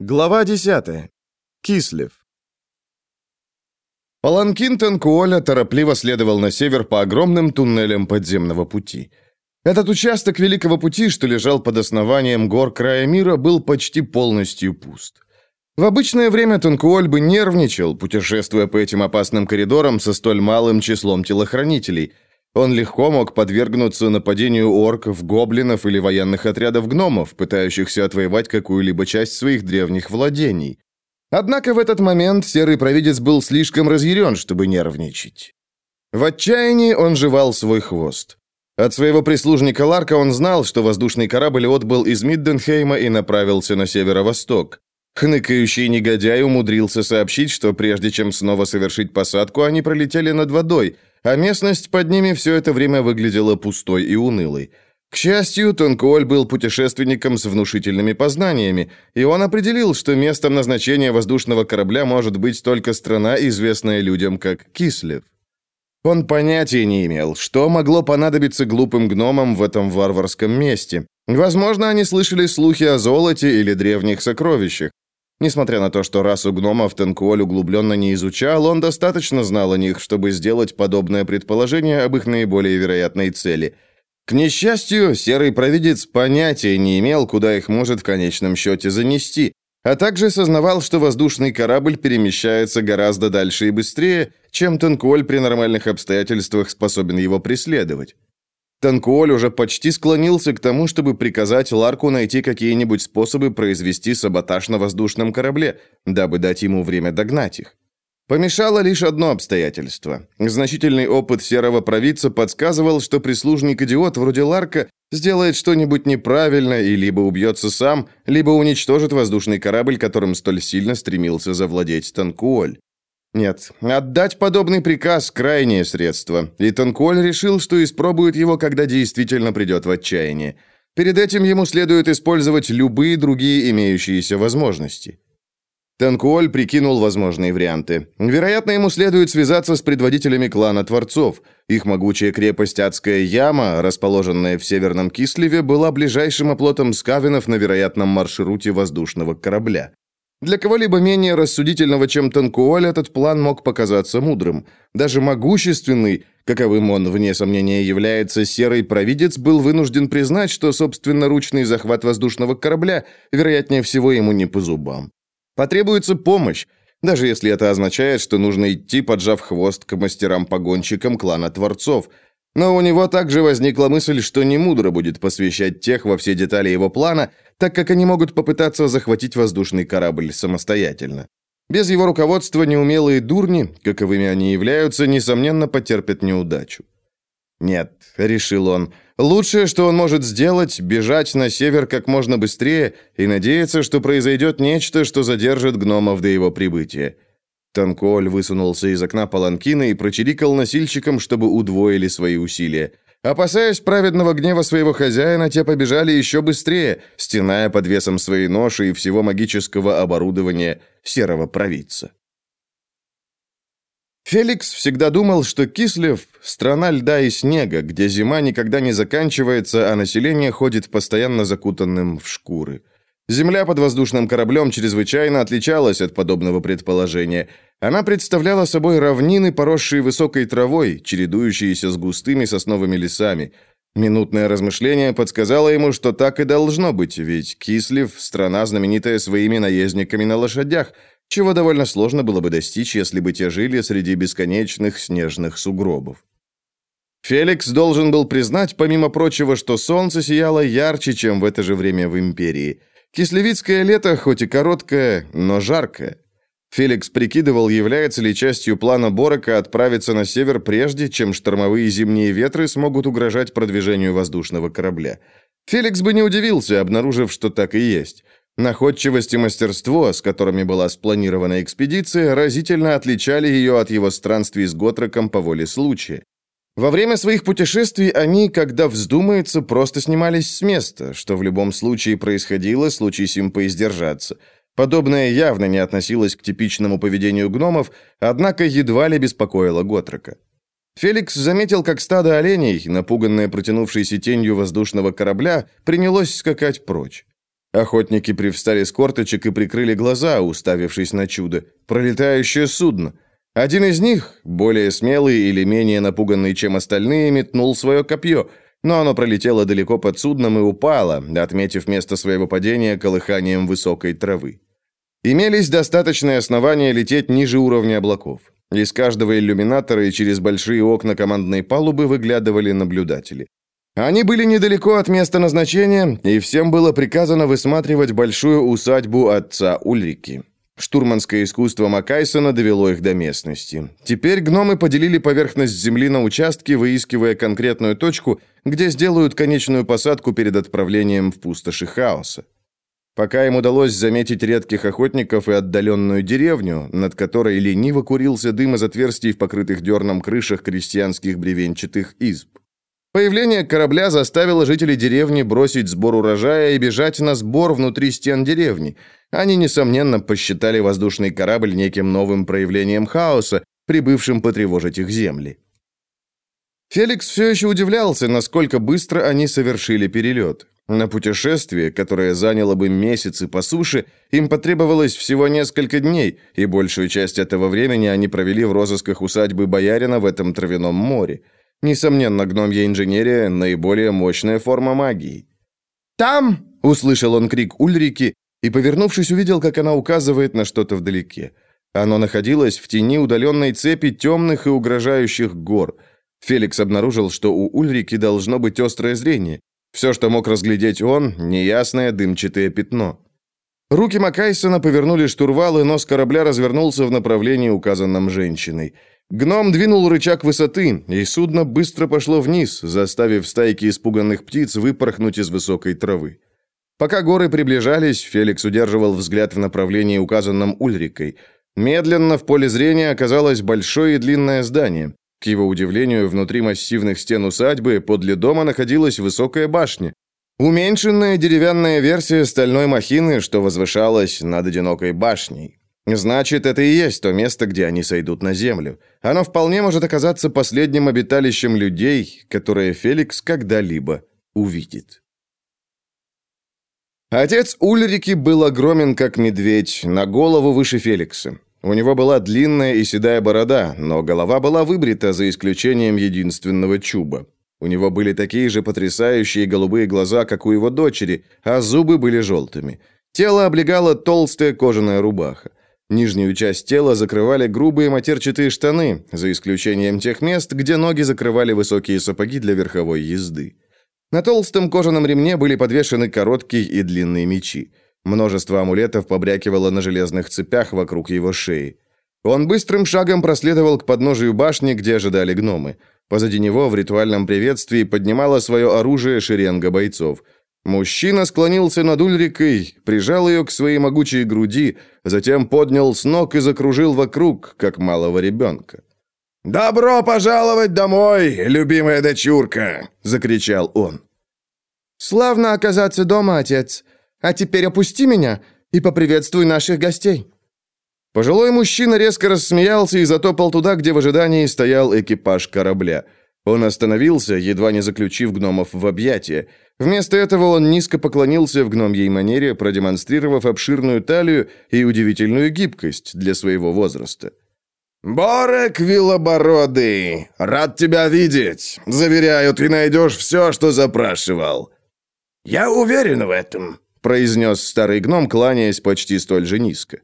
Глава 10. Кислев. Паланкин Танкуоля торопливо следовал на север по огромным туннелям подземного пути. Этот участок Великого Пути, что лежал под основанием гор края мира, был почти полностью пуст. В обычное время Танкуоль бы нервничал, путешествуя по этим опасным коридорам со столь малым числом телохранителей – он легко мог подвергнуться нападению орков, гоблинов или военных отрядов гномов, пытающихся отвоевать какую-либо часть своих древних владений. Однако в этот момент серый провидец был слишком разъярен, чтобы нервничать. В отчаянии он жевал свой хвост. От своего прислужника Ларка он знал, что воздушный корабль отбыл из Мидденхейма и направился на северо-восток. Хныкающий негодяй умудрился сообщить, что прежде чем снова совершить посадку, они пролетели над водой, а местность под ними все это время выглядела пустой и унылой. К счастью, Тонкуоль был путешественником с внушительными познаниями, и он определил, что местом назначения воздушного корабля может быть только страна, известная людям как Кислев. Он понятия не имел, что могло понадобиться глупым гномам в этом варварском месте. Возможно, они слышали слухи о золоте или древних сокровищах. Несмотря на то, что расу гномов Тенкуоль углубленно не изучал, он достаточно знал о них, чтобы сделать подобное предположение об их наиболее вероятной цели. К несчастью, серый провидец понятия не имел, куда их может в конечном счете занести, а также сознавал, что воздушный корабль перемещается гораздо дальше и быстрее, чем Тенкуоль при нормальных обстоятельствах способен его преследовать. Танкуоль уже почти склонился к тому, чтобы приказать Ларку найти какие-нибудь способы произвести саботаж на воздушном корабле, дабы дать ему время догнать их. Помешало лишь одно обстоятельство. Значительный опыт серого провидца подсказывал, что прислужник-идиот вроде Ларка сделает что-нибудь неправильно и либо убьется сам, либо уничтожит воздушный корабль, которым столь сильно стремился завладеть Танкуоль. Нет, отдать подобный приказ – крайнее средство, и Тонкуоль решил, что испробует его, когда действительно придет в отчаяние. Перед этим ему следует использовать любые другие имеющиеся возможности. Танкуоль прикинул возможные варианты. Вероятно, ему следует связаться с предводителями клана Творцов. Их могучая крепость Адская Яма, расположенная в Северном Кислеве, была ближайшим оплотом скавинов на вероятном маршруте воздушного корабля. Для кого-либо менее рассудительного, чем Танкуоль, этот план мог показаться мудрым. Даже могущественный, каковым он, вне сомнения, является, серый провидец был вынужден признать, что собственноручный захват воздушного корабля, вероятнее всего, ему не по зубам. Потребуется помощь, даже если это означает, что нужно идти, поджав хвост к мастерам-погонщикам клана Творцов – но у него также возникла мысль, что не мудро будет посвящать тех во все детали его плана, так как они могут попытаться захватить воздушный корабль самостоятельно. Без его руководства неумелые дурни, каковыми они являются, несомненно потерпят неудачу. «Нет», — решил он, — «лучшее, что он может сделать, бежать на север как можно быстрее и надеяться, что произойдет нечто, что задержит гномов до его прибытия. Танкуоль высунулся из окна паланкина и прочирикал носильщикам, чтобы удвоили свои усилия. Опасаясь праведного гнева своего хозяина, те побежали еще быстрее, стеная под весом своей ноши и всего магического оборудования серого провидца. Феликс всегда думал, что Кислев – страна льда и снега, где зима никогда не заканчивается, а население ходит постоянно закутанным в шкуры. Земля под воздушным кораблем чрезвычайно отличалась от подобного предположения – она представляла собой равнины, поросшие высокой травой, чередующиеся с густыми сосновыми лесами. Минутное размышление подсказало ему, что так и должно быть, ведь Кислив – страна, знаменитая своими наездниками на лошадях, чего довольно сложно было бы достичь, если бы те жили среди бесконечных снежных сугробов. Феликс должен был признать, помимо прочего, что солнце сияло ярче, чем в это же время в Империи. Кислевицкое лето, хоть и короткое, но жаркое. Феликс прикидывал, является ли частью плана Борока отправиться на север прежде, чем штормовые зимние ветры смогут угрожать продвижению воздушного корабля. Феликс бы не удивился, обнаружив, что так и есть. Находчивость и мастерство, с которыми была спланирована экспедиция, разительно отличали ее от его странствий с Готроком по воле случая. Во время своих путешествий они, когда вздумается, просто снимались с места, что в любом случае происходило, случись им поиздержаться – Подобное явно не относилось к типичному поведению гномов, однако едва ли беспокоило Готрока. Феликс заметил, как стадо оленей, напуганное протянувшейся тенью воздушного корабля, принялось скакать прочь. Охотники привстали с корточек и прикрыли глаза, уставившись на чудо. Пролетающее судно. Один из них, более смелый или менее напуганный, чем остальные, метнул свое копье, но оно пролетело далеко под судном и упало, отметив место своего падения колыханием высокой травы. Имелись достаточные основания лететь ниже уровня облаков. Из каждого иллюминатора и через большие окна командной палубы выглядывали наблюдатели. Они были недалеко от места назначения, и всем было приказано высматривать большую усадьбу отца Ульрики. Штурманское искусство Макайсона довело их до местности. Теперь гномы поделили поверхность земли на участки, выискивая конкретную точку, где сделают конечную посадку перед отправлением в пустоши хаоса. Пока им удалось заметить редких охотников и отдаленную деревню, над которой лениво курился дым из отверстий в покрытых дерном крышах крестьянских бревенчатых изб. Появление корабля заставило жителей деревни бросить сбор урожая и бежать на сбор внутри стен деревни. Они, несомненно, посчитали воздушный корабль неким новым проявлением хаоса, прибывшим потревожить их земли. Феликс все еще удивлялся, насколько быстро они совершили перелет. На путешествие, которое заняло бы месяцы по суше, им потребовалось всего несколько дней, и большую часть этого времени они провели в розысках усадьбы боярина в этом травяном море. Несомненно, гномья инженерия – наиболее мощная форма магии. «Там!» – услышал он крик Ульрики и, повернувшись, увидел, как она указывает на что-то вдалеке. Оно находилось в тени удаленной цепи темных и угрожающих гор. Феликс обнаружил, что у Ульрики должно быть острое зрение. Все, что мог разглядеть он – неясное дымчатое пятно. Руки Макайсона повернули штурвал, и нос корабля развернулся в направлении, указанном женщиной – Гном двинул рычаг высоты, и судно быстро пошло вниз, заставив стайки испуганных птиц выпорхнуть из высокой травы. Пока горы приближались, Феликс удерживал взгляд в направлении, указанном Ульрикой. Медленно в поле зрения оказалось большое и длинное здание. К его удивлению, внутри массивных стен усадьбы подле дома находилась высокая башня. Уменьшенная деревянная версия стальной махины, что возвышалась над одинокой башней. Значит, это и есть то место, где они сойдут на землю. Оно вполне может оказаться последним обиталищем людей, которое Феликс когда-либо увидит. Отец Ульрики был огромен, как медведь, на голову выше Феликса. У него была длинная и седая борода, но голова была выбрита, за исключением единственного чуба. У него были такие же потрясающие голубые глаза, как у его дочери, а зубы были желтыми. Тело облегала толстая кожаная рубаха. Нижнюю часть тела закрывали грубые матерчатые штаны, за исключением тех мест, где ноги закрывали высокие сапоги для верховой езды. На толстом кожаном ремне были подвешены короткие и длинные мечи. Множество амулетов побрякивало на железных цепях вокруг его шеи. Он быстрым шагом проследовал к подножию башни, где ожидали гномы. Позади него в ритуальном приветствии поднимало свое оружие шеренга бойцов – Мужчина склонился над Ульрикой, прижал ее к своей могучей груди, затем поднял с ног и закружил вокруг, как малого ребенка. «Добро пожаловать домой, любимая дочурка!» — закричал он. «Славно оказаться дома, отец. А теперь опусти меня и поприветствуй наших гостей». Пожилой мужчина резко рассмеялся и затопал туда, где в ожидании стоял экипаж корабля. Он остановился, едва не заключив гномов в объятия. Вместо этого он низко поклонился в гномьей манере, продемонстрировав обширную талию и удивительную гибкость для своего возраста. «Борек Вилобородый, рад тебя видеть. Заверяю, ты найдешь все, что запрашивал». «Я уверен в этом», — произнес старый гном, кланяясь почти столь же низко.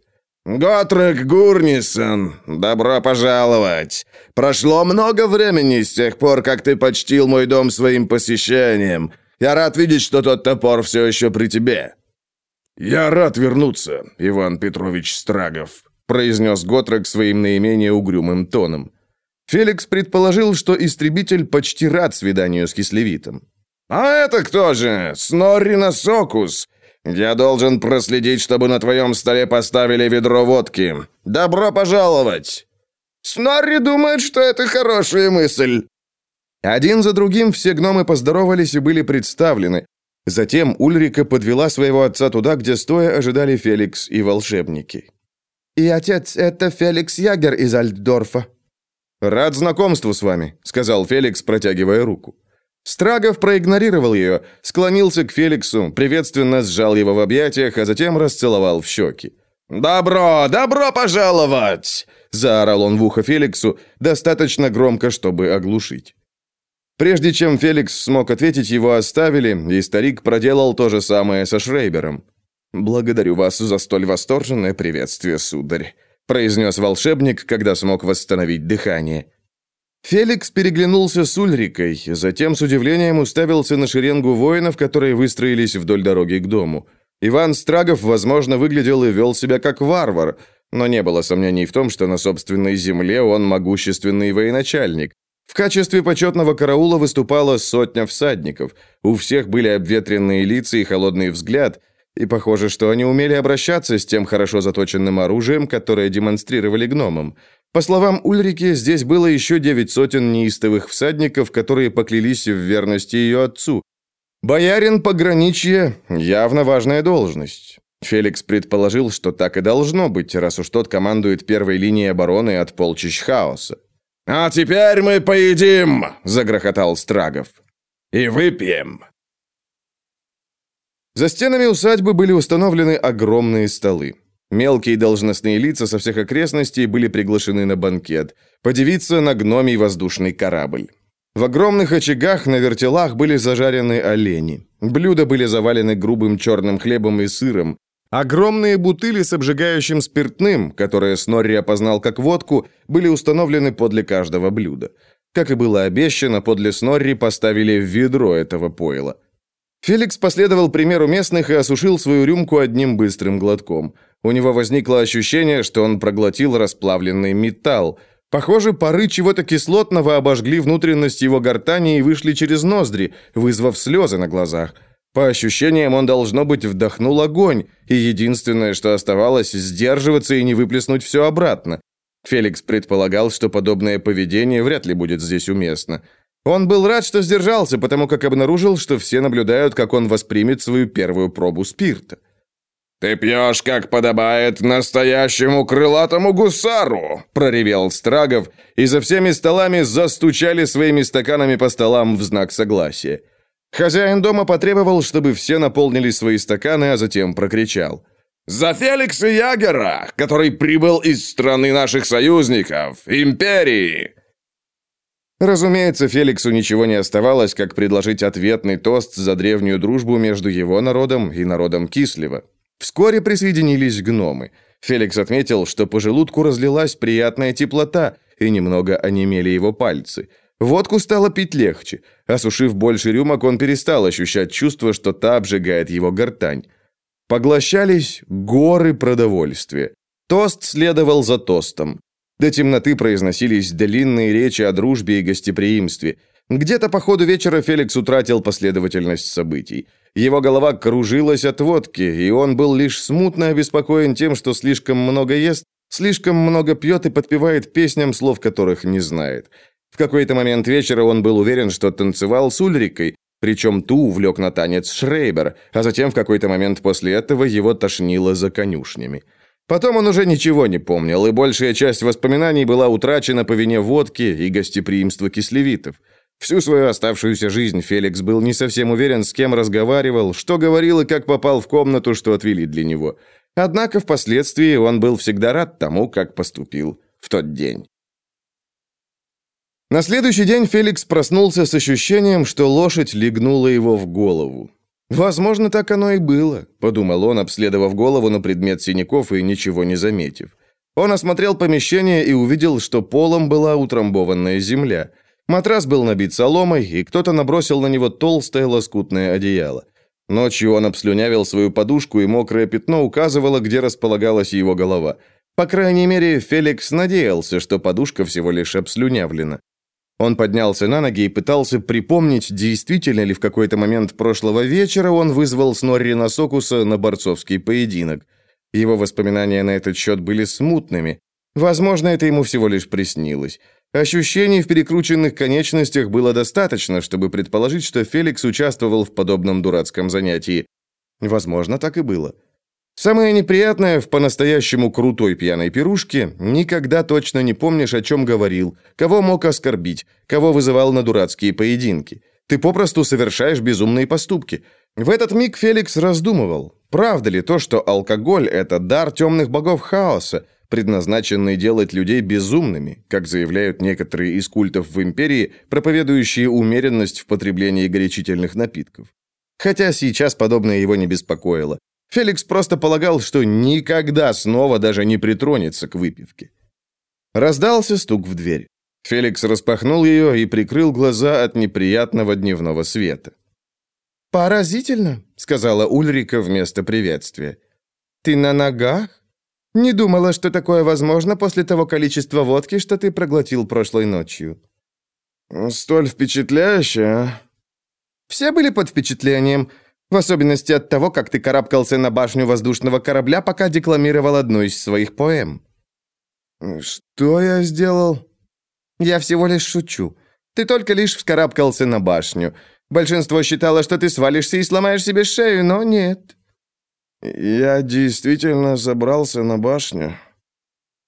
«Готрек Гурнисон, добро пожаловать! Прошло много времени с тех пор, как ты почтил мой дом своим посещением. Я рад видеть, что тот топор все еще при тебе». «Я рад вернуться, Иван Петрович Страгов», произнес Готрек своим наименее угрюмым тоном. Феликс предположил, что истребитель почти рад свиданию с Кислевитом. «А это кто же? Сноррина Сокус, я должен проследить, чтобы на твоем столе поставили ведро водки. Добро пожаловать!» «Снорри думает, что это хорошая мысль!» Один за другим все гномы поздоровались и были представлены. Затем Ульрика подвела своего отца туда, где стоя ожидали Феликс и волшебники. «И отец, это Феликс Ягер из Альтдорфа». «Рад знакомству с вами», — сказал Феликс, протягивая руку. Страгов проигнорировал ее, склонился к Феликсу, приветственно сжал его в объятиях, а затем расцеловал в щеки. «Добро, добро пожаловать!» – заорал он в ухо Феликсу, достаточно громко, чтобы оглушить. Прежде чем Феликс смог ответить, его оставили, и старик проделал то же самое со Шрейбером. «Благодарю вас за столь восторженное приветствие, сударь», – произнес волшебник, когда смог восстановить дыхание. Феликс переглянулся с Ульрикой, затем с удивлением уставился на шеренгу воинов, которые выстроились вдоль дороги к дому. Иван Страгов, возможно, выглядел и вел себя как варвар, но не было сомнений в том, что на собственной земле он могущественный военачальник. В качестве почетного караула выступала сотня всадников. У всех были обветренные лица и холодный взгляд, и похоже, что они умели обращаться с тем хорошо заточенным оружием, которое демонстрировали гномам. По словам Ульрики, здесь было еще девять сотен неистовых всадников, которые поклялись в верности ее отцу. Боярин пограничье – явно важная должность. Феликс предположил, что так и должно быть, раз уж тот командует первой линией обороны от полчищ хаоса. «А теперь мы поедим!» – загрохотал Страгов. «И выпьем!» За стенами усадьбы были установлены огромные столы. Мелкие должностные лица со всех окрестностей были приглашены на банкет, подивиться на гномий воздушный корабль. В огромных очагах на вертелах были зажарены олени. Блюда были завалены грубым черным хлебом и сыром. Огромные бутыли с обжигающим спиртным, которые Снорри опознал как водку, были установлены подле каждого блюда. Как и было обещано, подле Снорри поставили ведро этого пойла. Феликс последовал примеру местных и осушил свою рюмку одним быстрым глотком – у него возникло ощущение, что он проглотил расплавленный металл. Похоже, пары чего-то кислотного обожгли внутренность его гортани и вышли через ноздри, вызвав слезы на глазах. По ощущениям, он, должно быть, вдохнул огонь, и единственное, что оставалось, сдерживаться и не выплеснуть все обратно. Феликс предполагал, что подобное поведение вряд ли будет здесь уместно. Он был рад, что сдержался, потому как обнаружил, что все наблюдают, как он воспримет свою первую пробу спирта. «Ты пьешь, как подобает настоящему крылатому гусару!» – проревел Страгов, и за всеми столами застучали своими стаканами по столам в знак согласия. Хозяин дома потребовал, чтобы все наполнили свои стаканы, а затем прокричал. «За Феликса Ягера, который прибыл из страны наших союзников, империи!» Разумеется, Феликсу ничего не оставалось, как предложить ответный тост за древнюю дружбу между его народом и народом Кислева. Вскоре присоединились гномы. Феликс отметил, что по желудку разлилась приятная теплота, и немного онемели его пальцы. Водку стало пить легче. Осушив больше рюмок, он перестал ощущать чувство, что та обжигает его гортань. Поглощались горы продовольствия. Тост следовал за тостом. До темноты произносились длинные речи о дружбе и гостеприимстве. Где-то по ходу вечера Феликс утратил последовательность событий. Его голова кружилась от водки, и он был лишь смутно обеспокоен тем, что слишком много ест, слишком много пьет и подпевает песням, слов которых не знает. В какой-то момент вечера он был уверен, что танцевал с Ульрикой, причем ту увлек на танец Шрейбер, а затем в какой-то момент после этого его тошнило за конюшнями. Потом он уже ничего не помнил, и большая часть воспоминаний была утрачена по вине водки и гостеприимства кислевитов. Всю свою оставшуюся жизнь Феликс был не совсем уверен, с кем разговаривал, что говорил и как попал в комнату, что отвели для него. Однако впоследствии он был всегда рад тому, как поступил в тот день. На следующий день Феликс проснулся с ощущением, что лошадь легнула его в голову. «Возможно, так оно и было», — подумал он, обследовав голову на предмет синяков и ничего не заметив. Он осмотрел помещение и увидел, что полом была утрамбованная земля — Матрас был набит соломой, и кто-то набросил на него толстое лоскутное одеяло. Ночью он обслюнявил свою подушку, и мокрое пятно указывало, где располагалась его голова. По крайней мере, Феликс надеялся, что подушка всего лишь обслюнявлена. Он поднялся на ноги и пытался припомнить, действительно ли в какой-то момент прошлого вечера он вызвал Снорри Насокуса на борцовский поединок. Его воспоминания на этот счет были смутными. Возможно, это ему всего лишь приснилось. Ощущений в перекрученных конечностях было достаточно, чтобы предположить, что Феликс участвовал в подобном дурацком занятии. Возможно, так и было. Самое неприятное в по-настоящему крутой пьяной пирушке – никогда точно не помнишь, о чем говорил, кого мог оскорбить, кого вызывал на дурацкие поединки. Ты попросту совершаешь безумные поступки. В этот миг Феликс раздумывал, правда ли то, что алкоголь – это дар темных богов хаоса, предназначенный делать людей безумными, как заявляют некоторые из культов в империи, проповедующие умеренность в потреблении горячительных напитков. Хотя сейчас подобное его не беспокоило. Феликс просто полагал, что никогда снова даже не притронется к выпивке. Раздался стук в дверь. Феликс распахнул ее и прикрыл глаза от неприятного дневного света. «Поразительно», — сказала Ульрика вместо приветствия. «Ты на ногах? Не думала, что такое возможно после того количества водки, что ты проглотил прошлой ночью». «Столь впечатляюще, а?» «Все были под впечатлением, в особенности от того, как ты карабкался на башню воздушного корабля, пока декламировал одну из своих поэм». «Что я сделал?» «Я всего лишь шучу. Ты только лишь вскарабкался на башню. Большинство считало, что ты свалишься и сломаешь себе шею, но нет». «Я действительно забрался на башню?»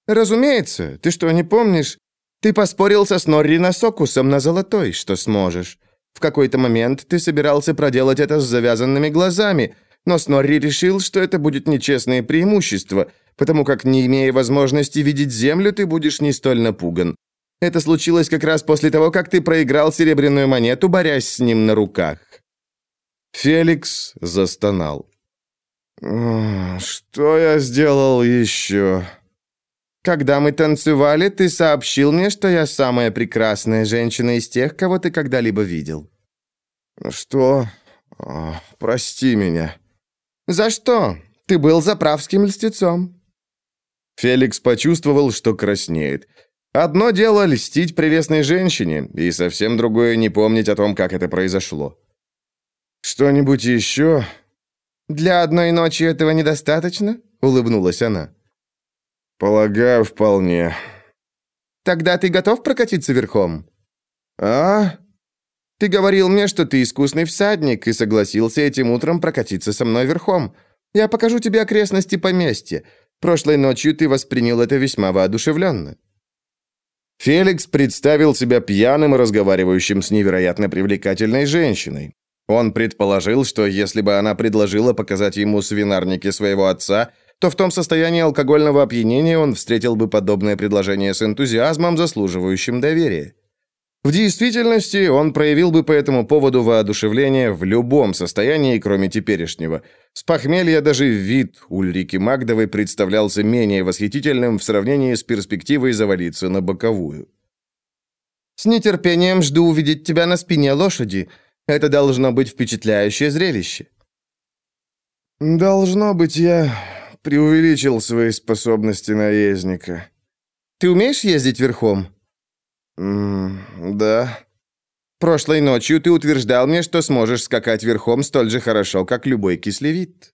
«Разумеется. Ты что, не помнишь? Ты поспорил со Снорри Насокусом на золотой, что сможешь. В какой-то момент ты собирался проделать это с завязанными глазами, но Снорри решил, что это будет нечестное преимущество, потому как, не имея возможности видеть землю, ты будешь не столь напуган. Это случилось как раз после того, как ты проиграл серебряную монету, борясь с ним на руках». Феликс застонал. «Что я сделал еще?» «Когда мы танцевали, ты сообщил мне, что я самая прекрасная женщина из тех, кого ты когда-либо видел». «Что? О, прости меня». «За что? Ты был заправским льстецом». Феликс почувствовал, что краснеет. Одно дело льстить прелестной женщине, и совсем другое не помнить о том, как это произошло. «Что-нибудь еще?» «Для одной ночи этого недостаточно?» — улыбнулась она. «Полагаю, вполне». «Тогда ты готов прокатиться верхом?» «А?» «Ты говорил мне, что ты искусный всадник и согласился этим утром прокатиться со мной верхом. Я покажу тебе окрестности поместья. Прошлой ночью ты воспринял это весьма воодушевленно». Феликс представил себя пьяным и разговаривающим с невероятно привлекательной женщиной. Он предположил, что если бы она предложила показать ему свинарники своего отца, то в том состоянии алкогольного опьянения он встретил бы подобное предложение с энтузиазмом, заслуживающим доверия. В действительности, он проявил бы по этому поводу воодушевление в любом состоянии, кроме теперешнего. С похмелья даже вид Ульрики Магдовой представлялся менее восхитительным в сравнении с перспективой завалиться на боковую. «С нетерпением жду увидеть тебя на спине лошади. Это должно быть впечатляющее зрелище». «Должно быть, я преувеличил свои способности наездника». «Ты умеешь ездить верхом?» М да. Прошлой ночью ты утверждал мне, что сможешь скакать верхом столь же хорошо, как любой кислевит.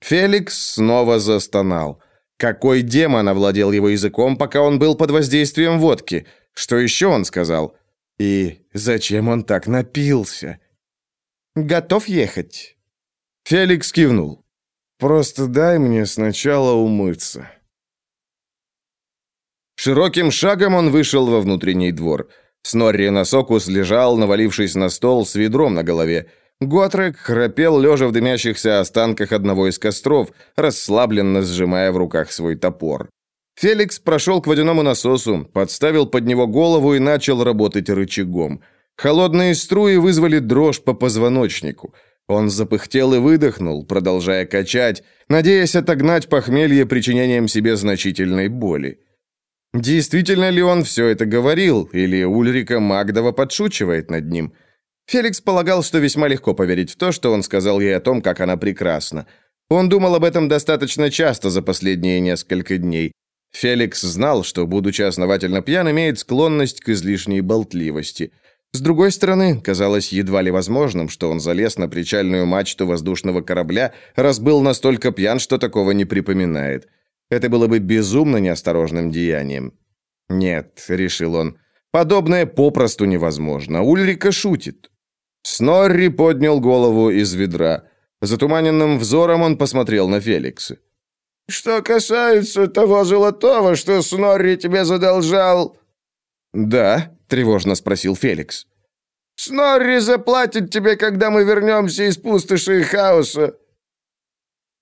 Феликс снова застонал. Какой демон овладел его языком, пока он был под воздействием водки? Что еще он сказал? И зачем он так напился? Готов ехать? Феликс кивнул. Просто дай мне сначала умыться. Широким шагом он вышел во внутренний двор. Снорри Носокус лежал, навалившись на стол с ведром на голове. Готрек храпел, лежа в дымящихся останках одного из костров, расслабленно сжимая в руках свой топор. Феликс прошел к водяному насосу, подставил под него голову и начал работать рычагом. Холодные струи вызвали дрожь по позвоночнику. Он запыхтел и выдохнул, продолжая качать, надеясь отогнать похмелье причинением себе значительной боли. Действительно ли он все это говорил, или Ульрика Магдова подшучивает над ним? Феликс полагал, что весьма легко поверить в то, что он сказал ей о том, как она прекрасна. Он думал об этом достаточно часто за последние несколько дней. Феликс знал, что, будучи основательно пьян, имеет склонность к излишней болтливости. С другой стороны, казалось едва ли возможным, что он залез на причальную мачту воздушного корабля, раз был настолько пьян, что такого не припоминает. Это было бы безумно неосторожным деянием. «Нет», — решил он, — «подобное попросту невозможно. Ульрика шутит». Снорри поднял голову из ведра. Затуманенным взором он посмотрел на Феликса. «Что касается того золотого, что Снорри тебе задолжал...» «Да», — тревожно спросил Феликс. Снорри заплатит тебе, когда мы вернемся из пустоши и хаоса».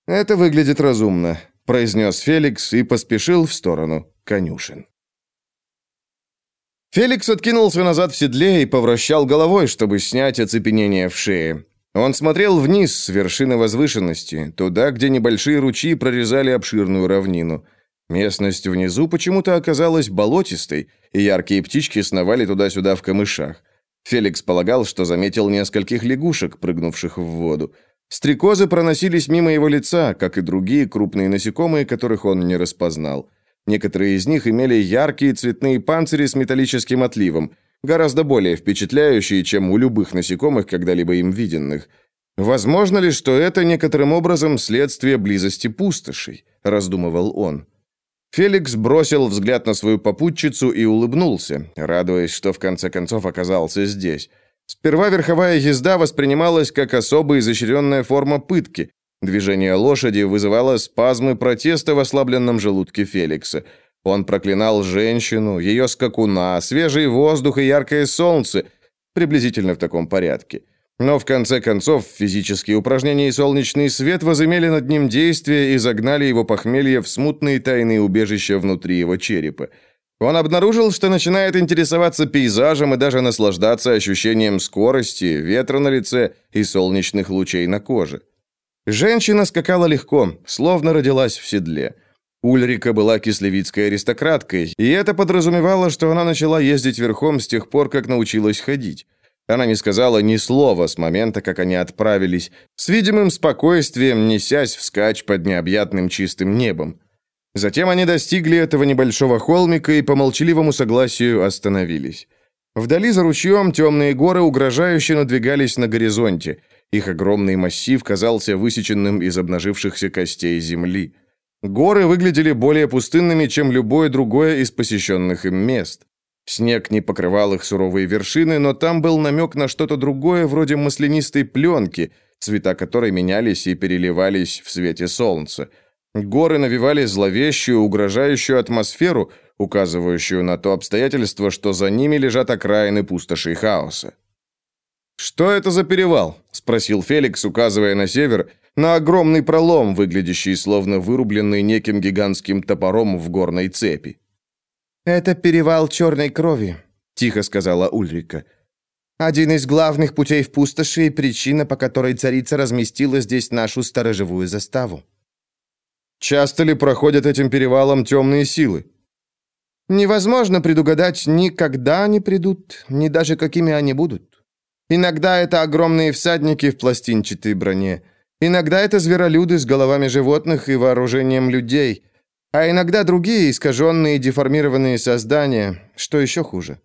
«Это выглядит разумно», — произнес Феликс и поспешил в сторону конюшен. Феликс откинулся назад в седле и повращал головой, чтобы снять оцепенение в шее. Он смотрел вниз с вершины возвышенности, туда, где небольшие ручьи прорезали обширную равнину. Местность внизу почему-то оказалась болотистой, и яркие птички сновали туда-сюда в камышах. Феликс полагал, что заметил нескольких лягушек, прыгнувших в воду. Стрекозы проносились мимо его лица, как и другие крупные насекомые, которых он не распознал. Некоторые из них имели яркие цветные панцири с металлическим отливом, гораздо более впечатляющие, чем у любых насекомых, когда-либо им виденных. Возможно ли, что это некоторым образом следствие близости пустошей, раздумывал он. Феликс бросил взгляд на свою попутчицу и улыбнулся, радуясь, что в конце концов оказался здесь. Сперва верховая езда воспринималась как особо изощренная форма пытки. Движение лошади вызывало спазмы протеста в ослабленном желудке Феликса. Он проклинал женщину, ее скакуна, свежий воздух и яркое солнце, приблизительно в таком порядке. Но в конце концов физические упражнения и солнечный свет возымели над ним действие и загнали его похмелье в смутные тайные убежища внутри его черепа. Он обнаружил, что начинает интересоваться пейзажем и даже наслаждаться ощущением скорости, ветра на лице и солнечных лучей на коже. Женщина скакала легко, словно родилась в седле. Ульрика была кислевицкой аристократкой, и это подразумевало, что она начала ездить верхом с тех пор, как научилась ходить. Она не сказала ни слова с момента, как они отправились, с видимым спокойствием несясь вскачь под необъятным чистым небом. Затем они достигли этого небольшого холмика и по молчаливому согласию остановились. Вдали за ручьем темные горы угрожающе надвигались на горизонте. Их огромный массив казался высеченным из обнажившихся костей земли. Горы выглядели более пустынными, чем любое другое из посещенных им мест. Снег не покрывал их суровые вершины, но там был намек на что-то другое, вроде маслянистой пленки, цвета которой менялись и переливались в свете солнца. Горы навевали зловещую, угрожающую атмосферу, указывающую на то обстоятельство, что за ними лежат окраины пустоши и хаоса. «Что это за перевал?» – спросил Феликс, указывая на север, на огромный пролом, выглядящий словно вырубленный неким гигантским топором в горной цепи. «Это перевал черной крови», — тихо сказала Ульрика. «Один из главных путей в пустоши и причина, по которой царица разместила здесь нашу сторожевую заставу». «Часто ли проходят этим перевалом темные силы?» «Невозможно предугадать ни когда они придут, ни даже какими они будут. Иногда это огромные всадники в пластинчатой броне, иногда это зверолюды с головами животных и вооружением людей» А иногда другие искаженные деформированные создания, что еще хуже.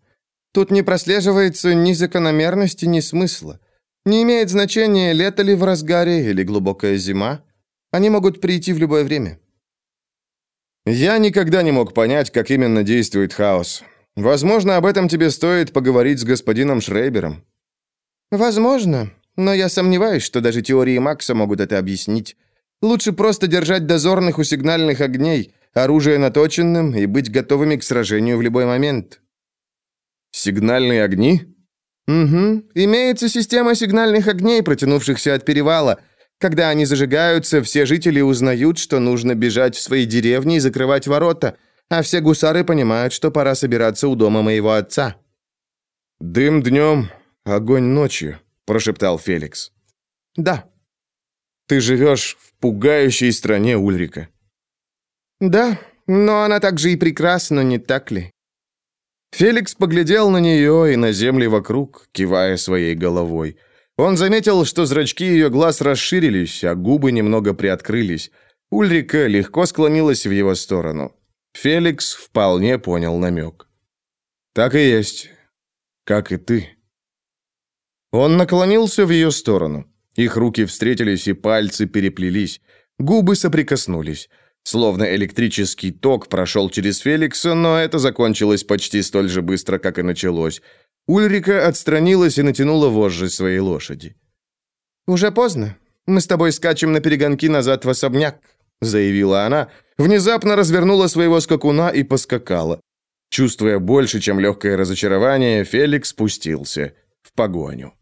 Тут не прослеживается ни закономерности, ни смысла. Не имеет значения, лето ли в разгаре или глубокая зима. Они могут прийти в любое время. Я никогда не мог понять, как именно действует хаос. Возможно, об этом тебе стоит поговорить с господином Шрейбером. Возможно, но я сомневаюсь, что даже теории Макса могут это объяснить. Лучше просто держать дозорных у сигнальных огней, оружие наточенным и быть готовыми к сражению в любой момент. Сигнальные огни? Угу. Имеется система сигнальных огней, протянувшихся от перевала. Когда они зажигаются, все жители узнают, что нужно бежать в свои деревни и закрывать ворота, а все гусары понимают, что пора собираться у дома моего отца. Дым днем, огонь ночью, прошептал Феликс. Да. Ты живешь в пугающей стране, Ульрика. Да, но она также и прекрасна, не так ли? Феликс поглядел на нее и на земли вокруг, кивая своей головой. Он заметил, что зрачки ее глаз расширились, а губы немного приоткрылись. Ульрика легко склонилась в его сторону. Феликс вполне понял намек. «Так и есть. Как и ты». Он наклонился в ее сторону. Их руки встретились, и пальцы переплелись. Губы соприкоснулись. Словно электрический ток прошел через Феликса, но это закончилось почти столь же быстро, как и началось. Ульрика отстранилась и натянула вожжи своей лошади. «Уже поздно. Мы с тобой скачем на перегонки назад в особняк», заявила она, внезапно развернула своего скакуна и поскакала. Чувствуя больше, чем легкое разочарование, Феликс спустился в погоню.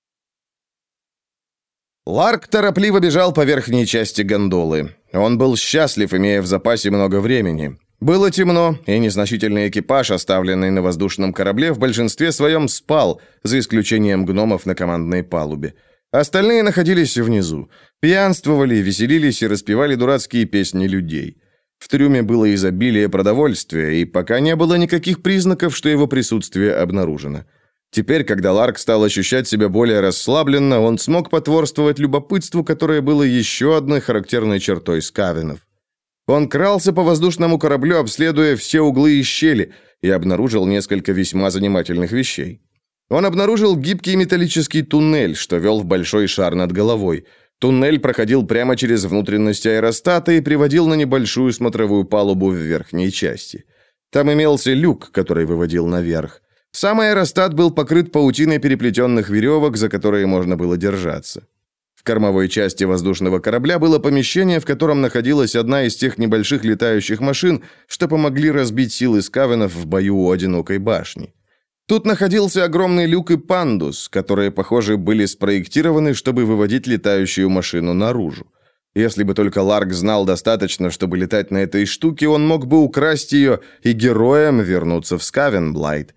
Ларк торопливо бежал по верхней части гондолы. Он был счастлив, имея в запасе много времени. Было темно, и незначительный экипаж, оставленный на воздушном корабле, в большинстве своем спал, за исключением гномов на командной палубе. Остальные находились внизу. Пьянствовали, веселились и распевали дурацкие песни людей. В трюме было изобилие продовольствия, и пока не было никаких признаков, что его присутствие обнаружено. Теперь, когда Ларк стал ощущать себя более расслабленно, он смог потворствовать любопытству, которое было еще одной характерной чертой скавинов. Он крался по воздушному кораблю, обследуя все углы и щели, и обнаружил несколько весьма занимательных вещей. Он обнаружил гибкий металлический туннель, что вел в большой шар над головой. Туннель проходил прямо через внутренность аэростата и приводил на небольшую смотровую палубу в верхней части. Там имелся люк, который выводил наверх. Сам аэростат был покрыт паутиной переплетенных веревок, за которые можно было держаться. В кормовой части воздушного корабля было помещение, в котором находилась одна из тех небольших летающих машин, что помогли разбить силы скавенов в бою у одинокой башни. Тут находился огромный люк и пандус, которые, похоже, были спроектированы, чтобы выводить летающую машину наружу. Если бы только Ларк знал достаточно, чтобы летать на этой штуке, он мог бы украсть ее и героем вернуться в Скавенблайт.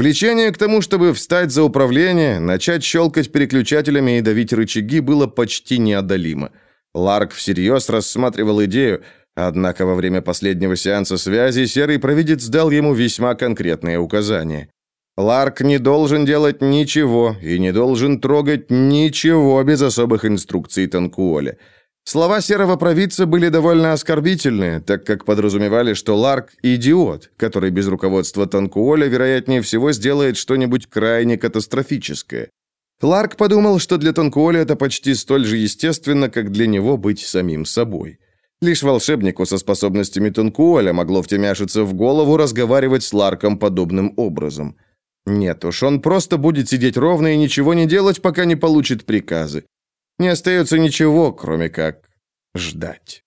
Влечение к тому, чтобы встать за управление, начать щелкать переключателями и давить рычаги, было почти неодолимо. Ларк всерьез рассматривал идею, однако во время последнего сеанса связи серый провидец дал ему весьма конкретные указания. Ларк не должен делать ничего и не должен трогать ничего без особых инструкций Танкуоля. Слова серого провидца были довольно оскорбительные, так как подразумевали, что Ларк – идиот, который без руководства Танкуоля, вероятнее всего, сделает что-нибудь крайне катастрофическое. Ларк подумал, что для Танкуоля это почти столь же естественно, как для него быть самим собой. Лишь волшебнику со способностями Танкуоля могло втемяшиться в голову разговаривать с Ларком подобным образом. Нет уж, он просто будет сидеть ровно и ничего не делать, пока не получит приказы. Не остается ничего, кроме как ждать.